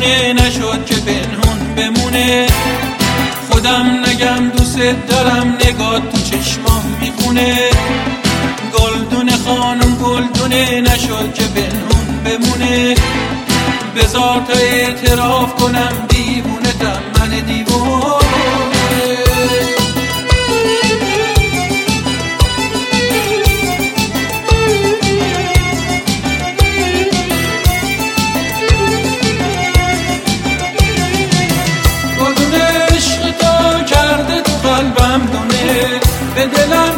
دیوونه نشد که پنهون بمونه. خودم نگم دوست دارم نگاه تو چشمام می‌خونه. گلدون خانم گلدونه نشد که پنهون بمونه. بذار تا اعتراف کنم دیوونه من دیوونه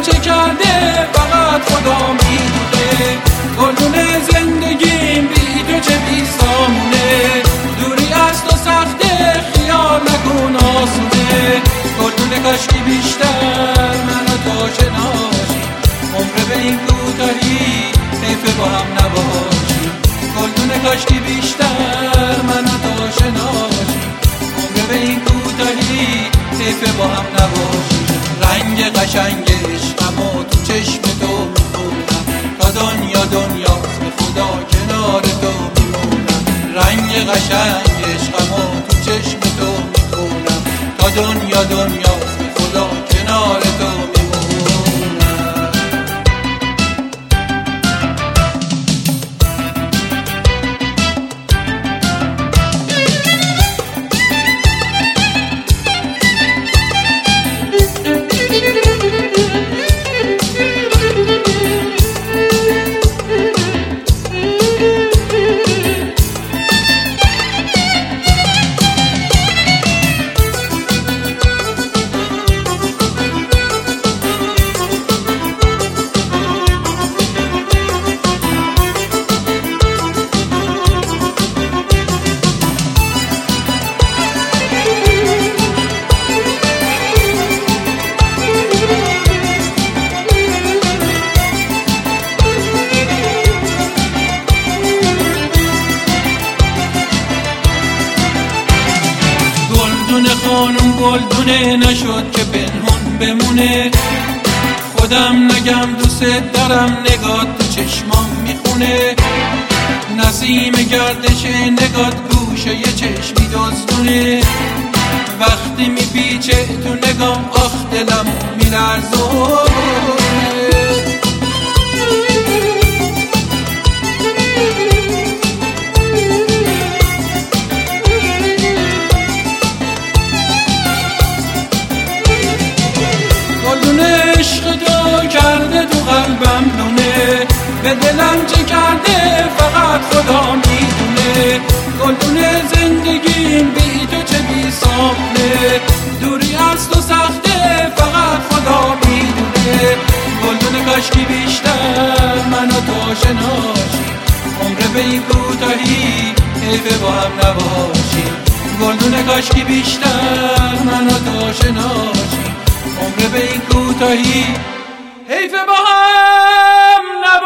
چه کرده؟ فقط خدا می‌دونه. گلدون زندگیم بی تو چه بی سامونه؟ دوری از تو سخته خیال نکن آسونه. گلدون کاشکی بیشتر منو تا شناشی عمر به این کوتاهی حیف با هم نباشی. گلدون کاشکی بیشتر منو تا شناشی عمر به این کوتاهی حیف با هم نباشی. رنگ قشنگ عشقمو تو چشم تو تا دنیا دنیا به خدا کنار تو میمونم. رنگ قشنگ عشقمو تو چشم تو تا دنیا دنیا گلدونه نشد که پنهون بمونه. خودم نگم دوست دارم نگاه تو چشمام می‌خونه. نسیم گردش نگات گوشه یه چشمی دزدونه وقتی میپیچه تو نگام آخ دلم میلرزونه به دلم چه کرده فقط خدا می‌دونه. گلدون زندگیم بی تو چه بی سامونه؟ دوری از تو سخته فقط خدا می‌دونه. گلدون کاشکی بیشتر منو تو شناشی عمر به این کوتاهی حیف با هم نباشی گلدون کاشکی بیشتر منو تو شناشی عمر به این کوتاهی حیف با هم নাম